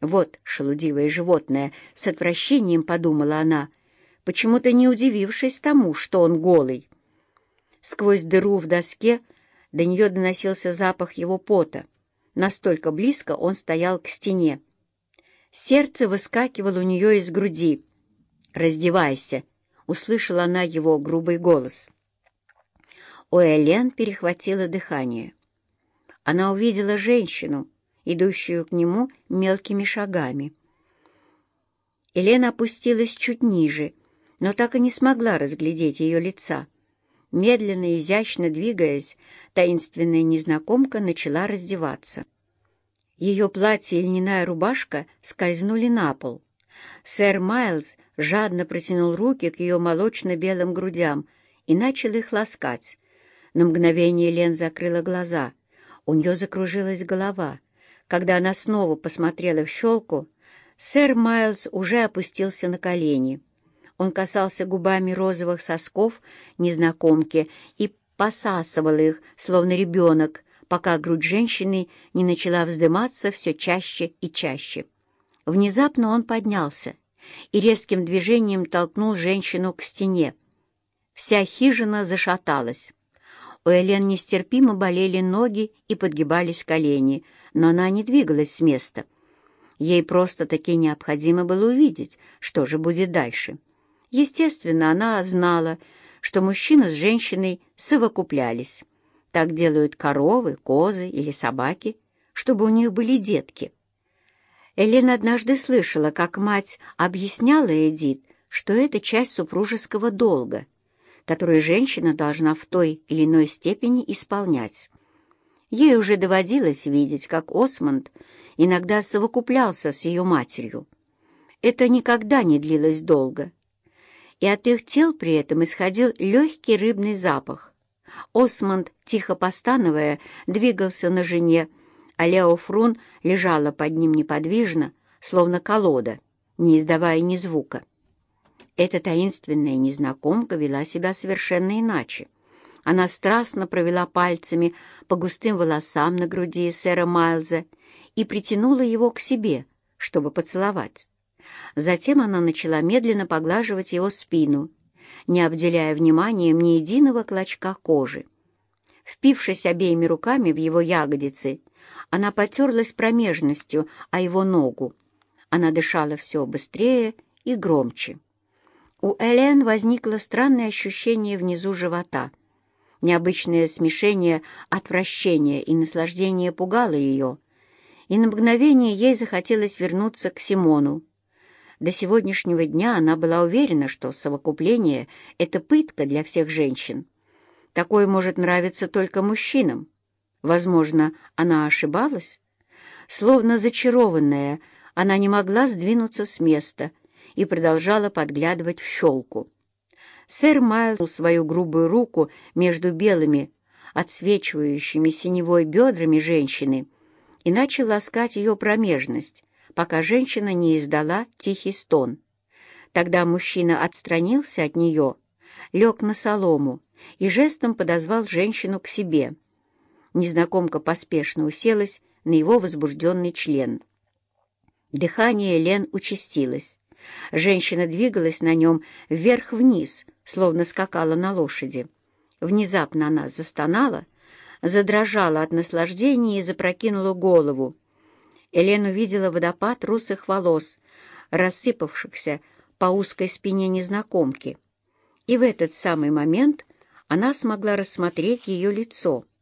Вот шелудивое животное, с отвращением подумала она, почему-то не удивившись тому, что он голый. Сквозь дыру в доске до нее доносился запах его пота. Настолько близко он стоял к стене. Сердце выскакивало у нее из груди. «Раздевайся!» — услышала она его грубый голос. У Элен перехватило дыхание. Она увидела женщину, идущую к нему мелкими шагами. Елена опустилась чуть ниже, но так и не смогла разглядеть ее лица. Медленно и изящно двигаясь, таинственная незнакомка начала раздеваться. Ее платье и льняная рубашка скользнули на пол. Сэр Майлз жадно протянул руки к ее молочно-белым грудям и начал их ласкать. На мгновение Лен закрыла глаза. У нее закружилась голова. Когда она снова посмотрела в щелку, сэр Майлз уже опустился на колени. Он касался губами розовых сосков незнакомки и посасывал их, словно ребенок, пока грудь женщины не начала вздыматься все чаще и чаще. Внезапно он поднялся и резким движением толкнул женщину к стене. Вся хижина зашаталась. У Элен нестерпимо болели ноги и подгибались колени, но она не двигалась с места. Ей просто-таки необходимо было увидеть, что же будет дальше. Естественно, она знала, что мужчина с женщиной совокуплялись. Так делают коровы, козы или собаки, чтобы у них были детки. Элена однажды слышала, как мать объясняла Эдит, что это часть супружеского долга, который женщина должна в той или иной степени исполнять. Ей уже доводилось видеть, как Осмонд иногда совокуплялся с ее матерью. Это никогда не длилось долго, и от их тел при этом исходил легкий рыбный запах. Осмонд, тихо постановая, двигался на жене, а Лео лежала под ним неподвижно, словно колода, не издавая ни звука. Эта таинственная незнакомка вела себя совершенно иначе. Она страстно провела пальцами по густым волосам на груди сэра Майлза и притянула его к себе, чтобы поцеловать. Затем она начала медленно поглаживать его спину, не обделяя вниманием ни единого клочка кожи. Впившись обеими руками в его ягодицы, она потерлась промежностью о его ногу. Она дышала все быстрее и громче. У Элен возникло странное ощущение внизу живота. Необычное смешение отвращения и наслаждения пугало ее, и на мгновение ей захотелось вернуться к Симону. До сегодняшнего дня она была уверена, что совокупление — это пытка для всех женщин. Такое может нравиться только мужчинам. Возможно, она ошибалась? Словно зачарованная, она не могла сдвинуться с места и продолжала подглядывать в щелку. Сэр Майлз свою грубую руку между белыми, отсвечивающими синевой бедрами женщины и начал ласкать ее промежность, пока женщина не издала тихий стон. Тогда мужчина отстранился от нее, лег на солому и жестом подозвал женщину к себе. Незнакомка поспешно уселась на его возбужденный член. Дыхание Лен участилось. Женщина двигалась на нем вверх-вниз, словно скакала на лошади. Внезапно она застонала, задрожала от наслаждения и запрокинула голову. Элен увидела водопад русых волос, рассыпавшихся по узкой спине незнакомки. И в этот самый момент она смогла рассмотреть ее лицо —